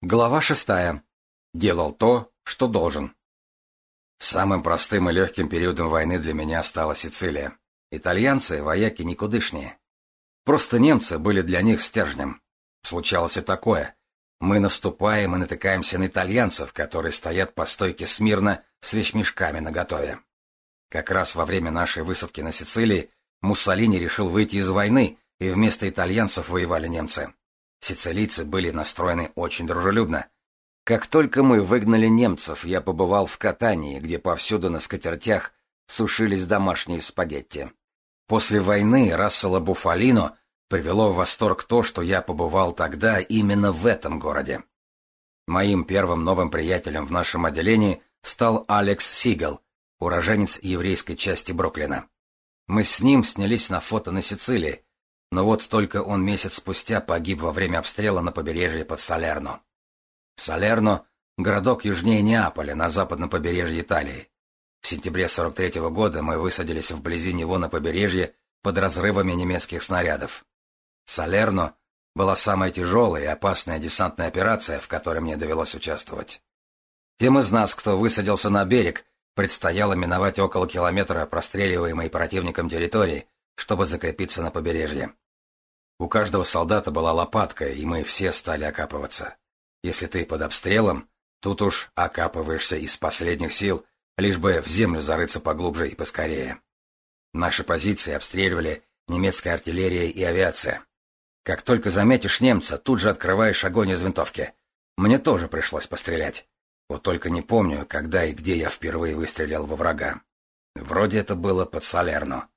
Глава шестая. Делал то, что должен. Самым простым и легким периодом войны для меня стала Сицилия. Итальянцы — вояки никудышнее. Просто немцы были для них стержнем. Случалось и такое. Мы наступаем и натыкаемся на итальянцев, которые стоят по стойке смирно с вещмешками наготове. Как раз во время нашей высадки на Сицилии Муссолини решил выйти из войны, и вместо итальянцев воевали немцы. Сицилийцы были настроены очень дружелюбно. Как только мы выгнали немцев, я побывал в катании, где повсюду на скатертях сушились домашние спагетти. После войны Рассела Буфалино привело в восторг то, что я побывал тогда именно в этом городе. Моим первым новым приятелем в нашем отделении стал Алекс Сигал, уроженец еврейской части Бруклина. Мы с ним снялись на фото на Сицилии, но вот только он месяц спустя погиб во время обстрела на побережье под Салерно. Салерно — городок южнее Неаполя, на западном побережье Италии. В сентябре 43 -го года мы высадились вблизи него на побережье под разрывами немецких снарядов. Салерно была самая тяжелая и опасная десантная операция, в которой мне довелось участвовать. Тем из нас, кто высадился на берег, предстояло миновать около километра простреливаемой противником территории, чтобы закрепиться на побережье. У каждого солдата была лопатка, и мы все стали окапываться. Если ты под обстрелом, тут уж окапываешься из последних сил, лишь бы в землю зарыться поглубже и поскорее. Наши позиции обстреливали немецкая артиллерия и авиация. Как только заметишь немца, тут же открываешь огонь из винтовки. Мне тоже пришлось пострелять. Вот только не помню, когда и где я впервые выстрелил во врага. Вроде это было под Солерно.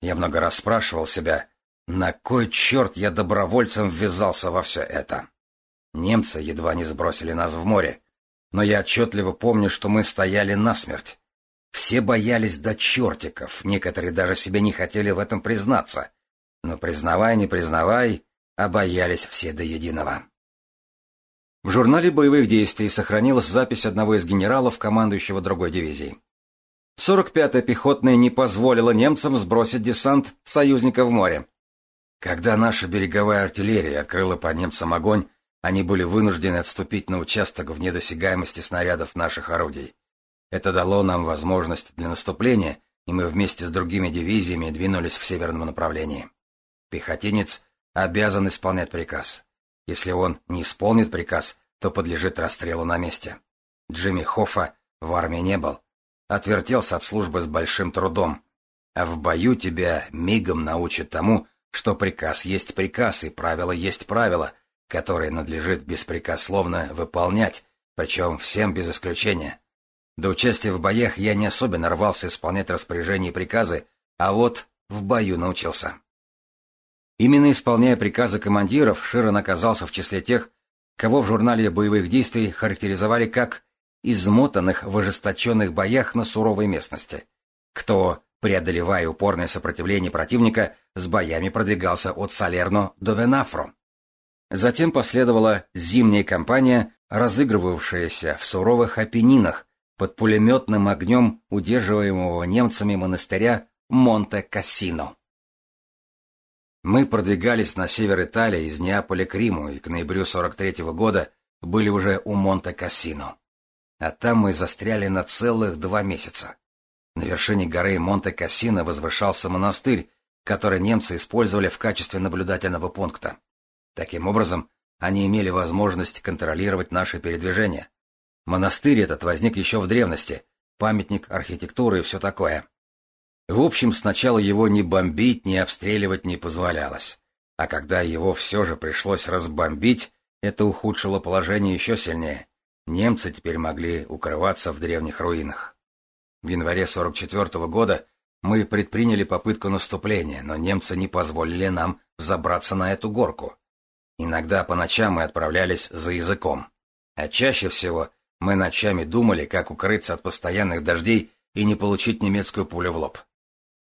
Я много раз спрашивал себя, на кой черт я добровольцем ввязался во все это? Немцы едва не сбросили нас в море, но я отчетливо помню, что мы стояли насмерть. Все боялись до чертиков, некоторые даже себе не хотели в этом признаться. Но признавай, не признавай, а боялись все до единого. В журнале боевых действий сохранилась запись одного из генералов, командующего другой дивизией. 45-я пехотная не позволила немцам сбросить десант союзника в море. Когда наша береговая артиллерия открыла по немцам огонь, они были вынуждены отступить на участок в недосягаемости снарядов наших орудий. Это дало нам возможность для наступления, и мы вместе с другими дивизиями двинулись в северном направлении. Пехотинец обязан исполнять приказ. Если он не исполнит приказ, то подлежит расстрелу на месте. Джимми Хоффа в армии не был. Отвертелся от службы с большим трудом. А в бою тебя мигом научат тому, что приказ есть приказ и правило есть правило, которое надлежит беспрекословно выполнять, причем всем без исключения. До участия в боях я не особенно рвался исполнять распоряжения и приказы, а вот в бою научился. Именно исполняя приказы командиров, Широн оказался в числе тех, кого в журнале боевых действий характеризовали как измотанных в ожесточенных боях на суровой местности, кто преодолевая упорное сопротивление противника, с боями продвигался от Салерно до Венафро. Затем последовала зимняя кампания, разыгрывавшаяся в суровых Апеннинах под пулеметным огнем удерживаемого немцами монастыря Монте-Кассино. Мы продвигались на север Италии из Неаполя к Риму и к ноябрю 43 -го года были уже у Монте-Кассино. А там мы застряли на целых два месяца. На вершине горы Монте-Кассино возвышался монастырь, который немцы использовали в качестве наблюдательного пункта. Таким образом, они имели возможность контролировать наши передвижения. Монастырь этот возник еще в древности, памятник архитектуры и все такое. В общем, сначала его ни бомбить, ни обстреливать не позволялось. А когда его все же пришлось разбомбить, это ухудшило положение еще сильнее. Немцы теперь могли укрываться в древних руинах. В январе 44 -го года мы предприняли попытку наступления, но немцы не позволили нам забраться на эту горку. Иногда по ночам мы отправлялись за языком. А чаще всего мы ночами думали, как укрыться от постоянных дождей и не получить немецкую пулю в лоб.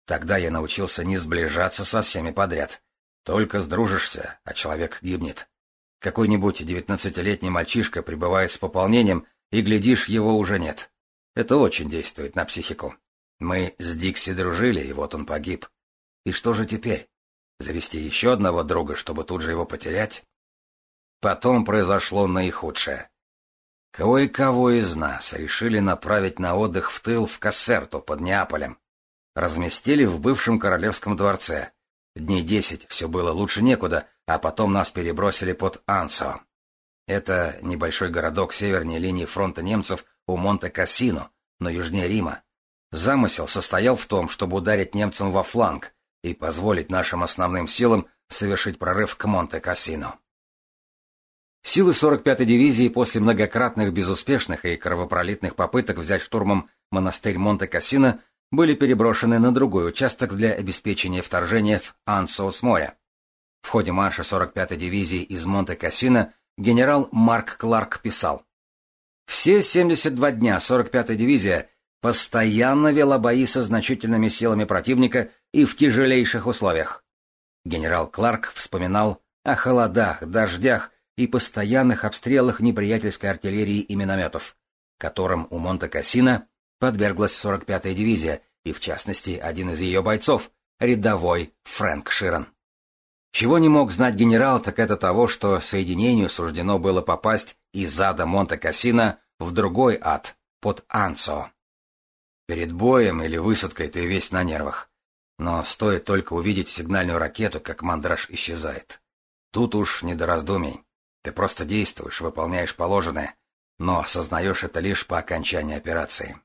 Тогда я научился не сближаться со всеми подряд. Только сдружишься, а человек гибнет. Какой-нибудь девятнадцатилетний мальчишка прибывает с пополнением, и, глядишь, его уже нет. Это очень действует на психику. Мы с Дикси дружили, и вот он погиб. И что же теперь? Завести еще одного друга, чтобы тут же его потерять? Потом произошло наихудшее. Кого и кого из нас решили направить на отдых в тыл в Кассерту под Неаполем. Разместили в бывшем королевском дворце. Дней десять все было лучше некуда, а потом нас перебросили под Ансо. Это небольшой городок севернее линии фронта немцев — у Монте-Кассино, но южнее Рима. Замысел состоял в том, чтобы ударить немцам во фланг и позволить нашим основным силам совершить прорыв к Монте-Кассино. Силы 45-й дивизии после многократных безуспешных и кровопролитных попыток взять штурмом монастырь Монте-Кассино были переброшены на другой участок для обеспечения вторжения в Ансо с. В ходе марша 45-й дивизии из Монте-Кассино генерал Марк Кларк писал все 72 дня 45-я дивизия постоянно вела бои со значительными силами противника и в тяжелейших условиях. Генерал Кларк вспоминал о холодах, дождях и постоянных обстрелах неприятельской артиллерии и минометов, которым у Монте-Кассино подверглась 45-я дивизия, и в частности один из ее бойцов, рядовой Фрэнк Ширан. Чего не мог знать генерал, так это того, что соединению суждено было попасть из ада Монте-Кассино в другой ад, под Анцо. Перед боем или высадкой ты весь на нервах. Но стоит только увидеть сигнальную ракету, как мандраж исчезает. Тут уж не до раздумий. Ты просто действуешь, выполняешь положенное, но осознаешь это лишь по окончании операции.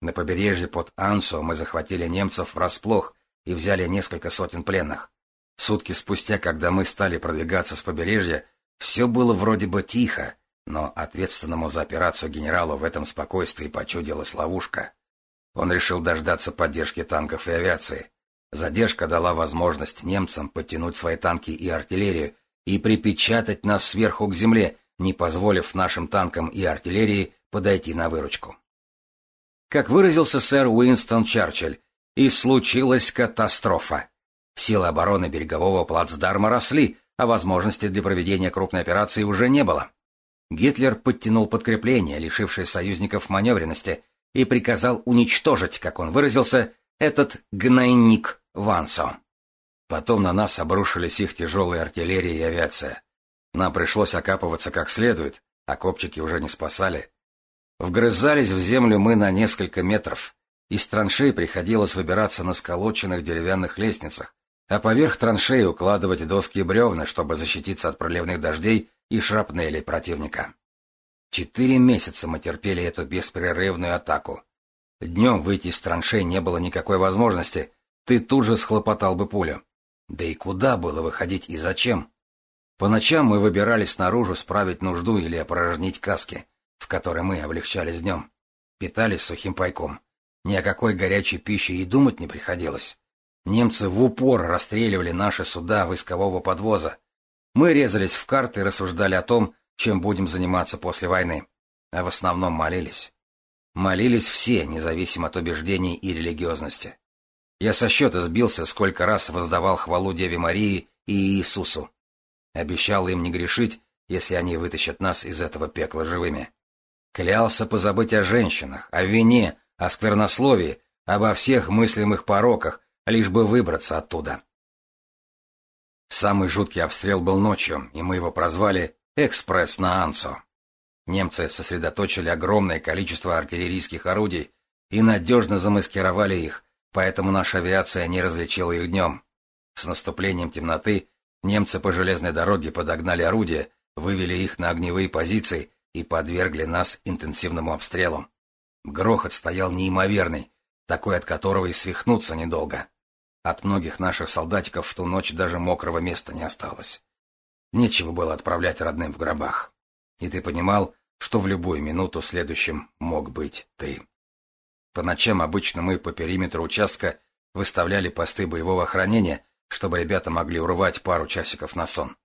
На побережье под Ансо мы захватили немцев врасплох и взяли несколько сотен пленных. Сутки спустя, когда мы стали продвигаться с побережья, все было вроде бы тихо, но ответственному за операцию генералу в этом спокойствии почудилась ловушка. Он решил дождаться поддержки танков и авиации. Задержка дала возможность немцам подтянуть свои танки и артиллерию и припечатать нас сверху к земле, не позволив нашим танкам и артиллерии подойти на выручку. Как выразился сэр Уинстон Чарчилль, и случилась катастрофа. Силы обороны берегового плацдарма росли, а возможности для проведения крупной операции уже не было. Гитлер подтянул подкрепление, лишившее союзников маневренности, и приказал уничтожить, как он выразился, этот гнойник Вансо. Потом на нас обрушились их тяжелые артиллерия и авиация. Нам пришлось окапываться как следует, а копчики уже не спасали. Вгрызались в землю мы на несколько метров. Из траншей приходилось выбираться на сколоченных деревянных лестницах, а поверх траншеи укладывать доски и бревна, чтобы защититься от проливных дождей и шрапнелей противника. Четыре месяца мы терпели эту беспрерывную атаку. Днем выйти из траншей не было никакой возможности, ты тут же схлопотал бы пулю. Да и куда было выходить и зачем? По ночам мы выбирались наружу справить нужду или опорожнить каски, в которые мы облегчались днем. Питались сухим пайком. Ни о какой горячей пище и думать не приходилось. Немцы в упор расстреливали наши суда войскового подвоза. Мы резались в карты и рассуждали о том, чем будем заниматься после войны. А в основном молились. Молились все, независимо от убеждений и религиозности. Я со счета сбился, сколько раз воздавал хвалу Деве Марии и Иисусу. Обещал им не грешить, если они вытащат нас из этого пекла живыми. Клялся позабыть о женщинах, о вине, о сквернословии, обо всех мыслимых пороках, лишь бы выбраться оттуда. Самый жуткий обстрел был ночью, и мы его прозвали «Экспресс на Ансо». Немцы сосредоточили огромное количество артиллерийских орудий и надежно замаскировали их, поэтому наша авиация не различила их днем. С наступлением темноты немцы по железной дороге подогнали орудия, вывели их на огневые позиции и подвергли нас интенсивному обстрелу. Грохот стоял неимоверный, такой от которого и свихнуться недолго. От многих наших солдатиков в ту ночь даже мокрого места не осталось. Нечего было отправлять родным в гробах. И ты понимал, что в любую минуту следующим мог быть ты. По ночам обычно мы по периметру участка выставляли посты боевого охранения, чтобы ребята могли урвать пару часиков на сон.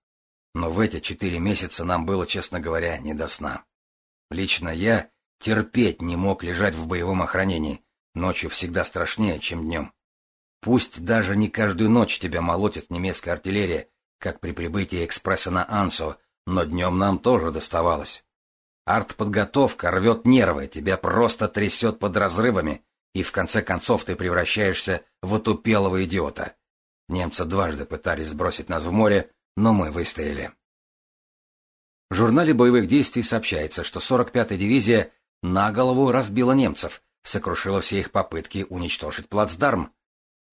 Но в эти четыре месяца нам было, честно говоря, не до сна. Лично я терпеть не мог лежать в боевом охранении. Ночью всегда страшнее, чем днем. Пусть даже не каждую ночь тебя молотит немецкая артиллерия, как при прибытии экспресса на Ансо, но днем нам тоже доставалось. Артподготовка рвет нервы, тебя просто трясет под разрывами, и в конце концов ты превращаешься в отупелого идиота. Немцы дважды пытались сбросить нас в море, но мы выстояли. В журнале боевых действий сообщается, что 45-я дивизия на голову разбила немцев, сокрушила все их попытки уничтожить плацдарм,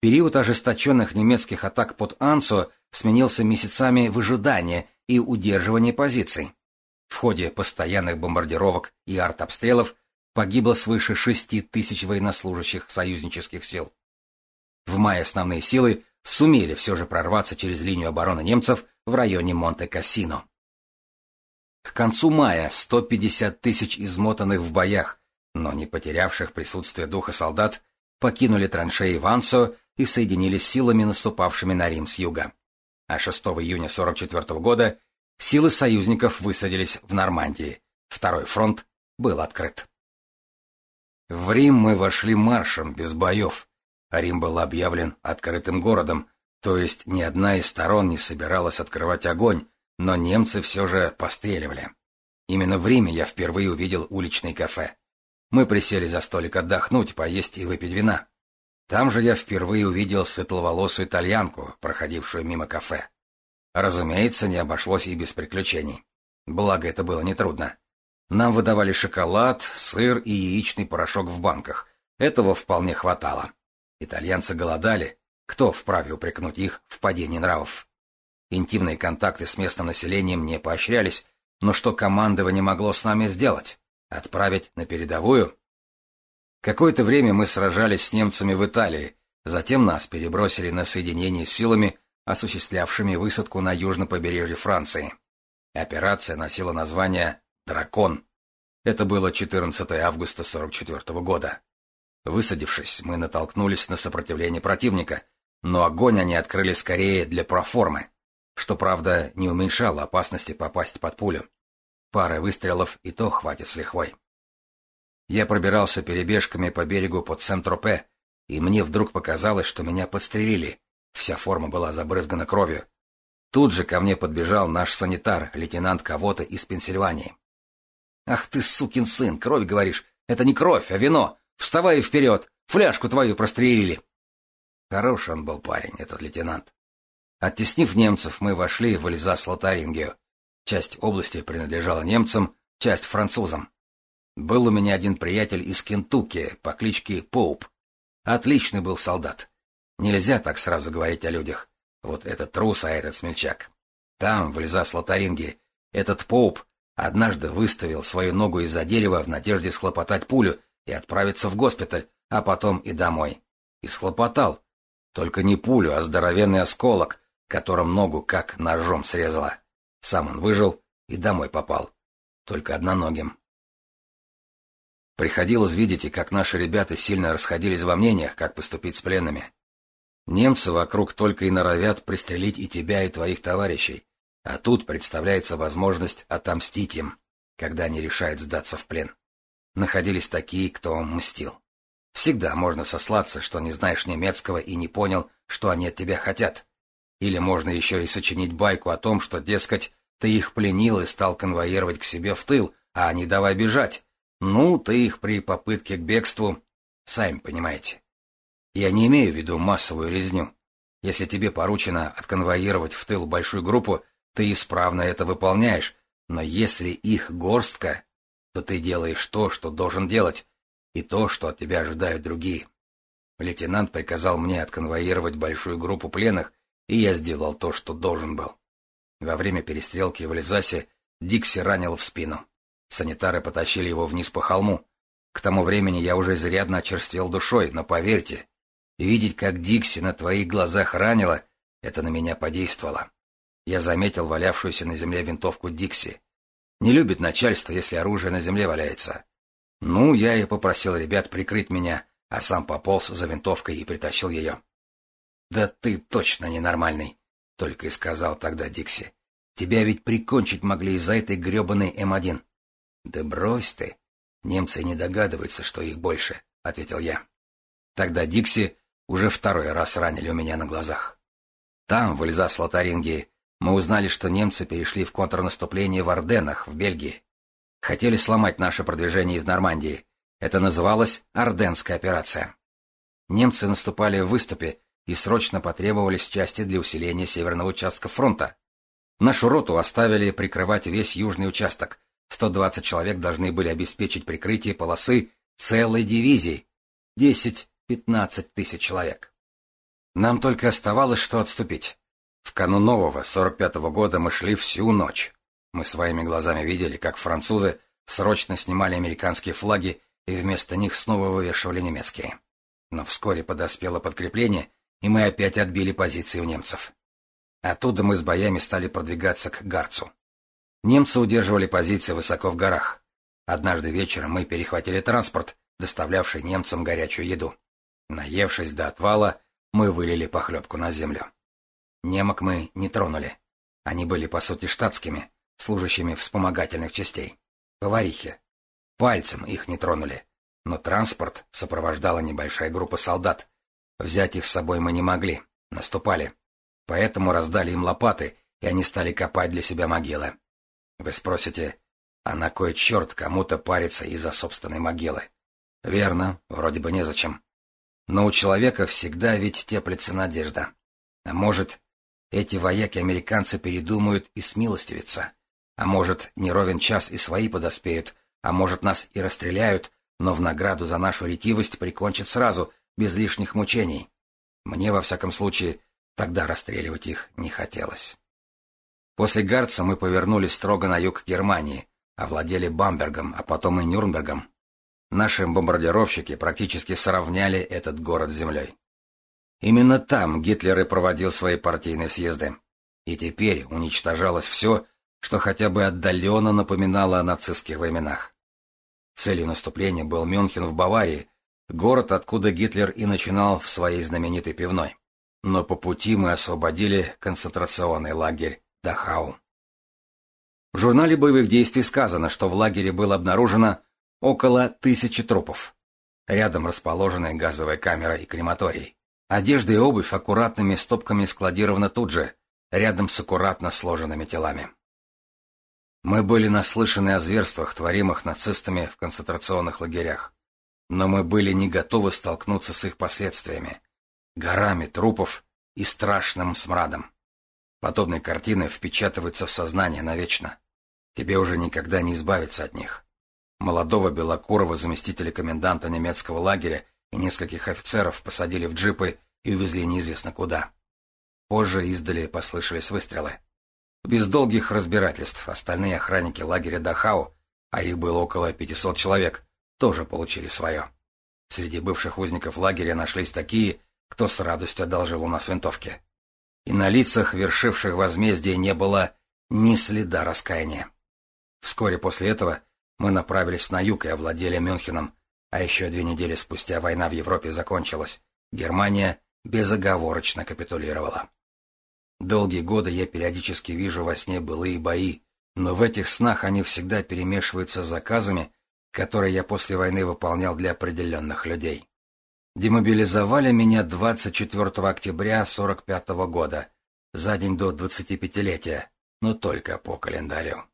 Период ожесточенных немецких атак под Анцо сменился месяцами выжидания и удерживания позиций. В ходе постоянных бомбардировок и артобстрелов погибло свыше 6 тысяч военнослужащих союзнических сил. В мае основные силы сумели все же прорваться через линию обороны немцев в районе Монте-Кассино. К концу мая 150 тысяч измотанных в боях, но не потерявших присутствие духа солдат, покинули траншеи Вансо и соединились силами, наступавшими на Рим с юга. А 6 июня 44 года силы союзников высадились в Нормандии. Второй фронт был открыт. В Рим мы вошли маршем, без боев. Рим был объявлен открытым городом, то есть ни одна из сторон не собиралась открывать огонь, но немцы все же постреливали. Именно в Риме я впервые увидел уличный кафе. Мы присели за столик отдохнуть, поесть и выпить вина. Там же я впервые увидел светловолосую итальянку, проходившую мимо кафе. Разумеется, не обошлось и без приключений. Благо, это было нетрудно. Нам выдавали шоколад, сыр и яичный порошок в банках. Этого вполне хватало. Итальянцы голодали. Кто вправе упрекнуть их в падении нравов? Интимные контакты с местным населением не поощрялись, но что командование могло с нами сделать? Отправить на передовую? Какое-то время мы сражались с немцами в Италии, затем нас перебросили на соединение с силами, осуществлявшими высадку на южном побережье Франции. Операция носила название «Дракон». Это было 14 августа 1944 года. Высадившись, мы натолкнулись на сопротивление противника, но огонь они открыли скорее для проформы, что, правда, не уменьшало опасности попасть под пулю. Пары выстрелов и то хватит с лихвой. Я пробирался перебежками по берегу под Сент-Тропе, и мне вдруг показалось, что меня подстрелили. Вся форма была забрызгана кровью. Тут же ко мне подбежал наш санитар, лейтенант кого-то из Пенсильвании. «Ах ты, сукин сын, кровь, говоришь! Это не кровь, а вино! Вставай вперед! Фляжку твою прострелили!» Хороший он был парень, этот лейтенант. Оттеснив немцев, мы вошли в Эльзас-Лотарингию. Часть области принадлежала немцам, часть французам. Был у меня один приятель из Кентукки по кличке Поуп. Отличный был солдат. Нельзя так сразу говорить о людях. Вот этот трус, а этот смельчак. Там, в Лизас-Лотаринге, этот Поуп однажды выставил свою ногу из-за дерева в надежде схлопотать пулю и отправиться в госпиталь, а потом и домой. И схлопотал. Только не пулю, а здоровенный осколок, которым ногу как ножом срезала. Сам он выжил и домой попал. Только одноногим. Приходилось видеть, и как наши ребята сильно расходились во мнениях, как поступить с пленными. Немцы вокруг только и норовят пристрелить и тебя, и твоих товарищей, а тут представляется возможность отомстить им, когда они решают сдаться в плен. Находились такие, кто мстил. Всегда можно сослаться, что не знаешь немецкого и не понял, что они от тебя хотят. Или можно еще и сочинить байку о том, что, дескать, ты их пленил и стал конвоировать к себе в тыл, а они давай бежать. Ну, ты их при попытке к бегству, сами понимаете. Я не имею в виду массовую резню. Если тебе поручено отконвоировать в тыл большую группу, ты исправно это выполняешь, но если их горстка, то ты делаешь то, что должен делать, и то, что от тебя ожидают другие. Лейтенант приказал мне отконвоировать большую группу пленных, и я сделал то, что должен был. Во время перестрелки в Лизасе Дикси ранил в спину. Санитары потащили его вниз по холму. К тому времени я уже изрядно очерствел душой, но поверьте, видеть, как Дикси на твоих глазах ранила, это на меня подействовало. Я заметил валявшуюся на земле винтовку Дикси. Не любит начальство, если оружие на земле валяется. Ну, я и попросил ребят прикрыть меня, а сам пополз за винтовкой и притащил ее. — Да ты точно ненормальный, — только и сказал тогда Дикси. — Тебя ведь прикончить могли из-за этой гребаной М1. «Да брось ты! Немцы не догадываются, что их больше», — ответил я. Тогда Дикси уже второй раз ранили у меня на глазах. Там, в Эльзас-Лотарингии, мы узнали, что немцы перешли в контрнаступление в Орденах, в Бельгии. Хотели сломать наше продвижение из Нормандии. Это называлось Орденская операция. Немцы наступали в выступе и срочно потребовались части для усиления северного участка фронта. Нашу роту оставили прикрывать весь южный участок, 120 человек должны были обеспечить прикрытие полосы целой дивизии. 10-15 тысяч человек. Нам только оставалось, что отступить. В канун нового, 45-го года, мы шли всю ночь. Мы своими глазами видели, как французы срочно снимали американские флаги и вместо них снова вывешивали немецкие. Но вскоре подоспело подкрепление, и мы опять отбили позиции у немцев. Оттуда мы с боями стали продвигаться к Гарцу. Немцы удерживали позиции высоко в горах. Однажды вечером мы перехватили транспорт, доставлявший немцам горячую еду. Наевшись до отвала, мы вылили похлебку на землю. Немок мы не тронули. Они были, по сути, штатскими, служащими вспомогательных частей. Поварихи. Пальцем их не тронули. Но транспорт сопровождала небольшая группа солдат. Взять их с собой мы не могли. Наступали. Поэтому раздали им лопаты, и они стали копать для себя могилы. Вы спросите, а на кой черт кому-то париться из-за собственной могилы? Верно, вроде бы незачем. Но у человека всегда ведь теплится надежда. А может, эти вояки-американцы передумают и смилостивятся. А может, не ровен час и свои подоспеют, а может, нас и расстреляют, но в награду за нашу ретивость прикончат сразу, без лишних мучений. Мне, во всяком случае, тогда расстреливать их не хотелось. После Гарца мы повернули строго на юг Германии, овладели Бамбергом, а потом и Нюрнбергом. Наши бомбардировщики практически сравняли этот город с землей. Именно там Гитлер и проводил свои партийные съезды. И теперь уничтожалось все, что хотя бы отдаленно напоминало о нацистских временах. Целью наступления был Мюнхен в Баварии, город, откуда Гитлер и начинал в своей знаменитой пивной. Но по пути мы освободили концентрационный лагерь Дахау. В журнале боевых действий сказано, что в лагере было обнаружено около тысячи трупов. Рядом расположены газовая камера и крематорий. Одежда и обувь аккуратными стопками складирована тут же, рядом с аккуратно сложенными телами. Мы были наслышаны о зверствах, творимых нацистами в концентрационных лагерях. Но мы были не готовы столкнуться с их последствиями, горами трупов и страшным смрадом. Подобные картины впечатываются в сознание навечно. Тебе уже никогда не избавиться от них. Молодого Белокурова, заместителя коменданта немецкого лагеря, и нескольких офицеров посадили в джипы и увезли неизвестно куда. Позже издали послышались выстрелы. Без долгих разбирательств остальные охранники лагеря Дахау, а их было около 500 человек, тоже получили свое. Среди бывших узников лагеря нашлись такие, кто с радостью одолжил у нас винтовки и на лицах вершивших возмездие не было ни следа раскаяния. Вскоре после этого мы направились на юг и овладели Мюнхеном, а еще две недели спустя война в Европе закончилась. Германия безоговорочно капитулировала. Долгие годы я периодически вижу во сне былые бои, но в этих снах они всегда перемешиваются с заказами, которые я после войны выполнял для определенных людей. Демобилизовали меня 24 октября 45 года, за день до 25-летия, но только по календарю.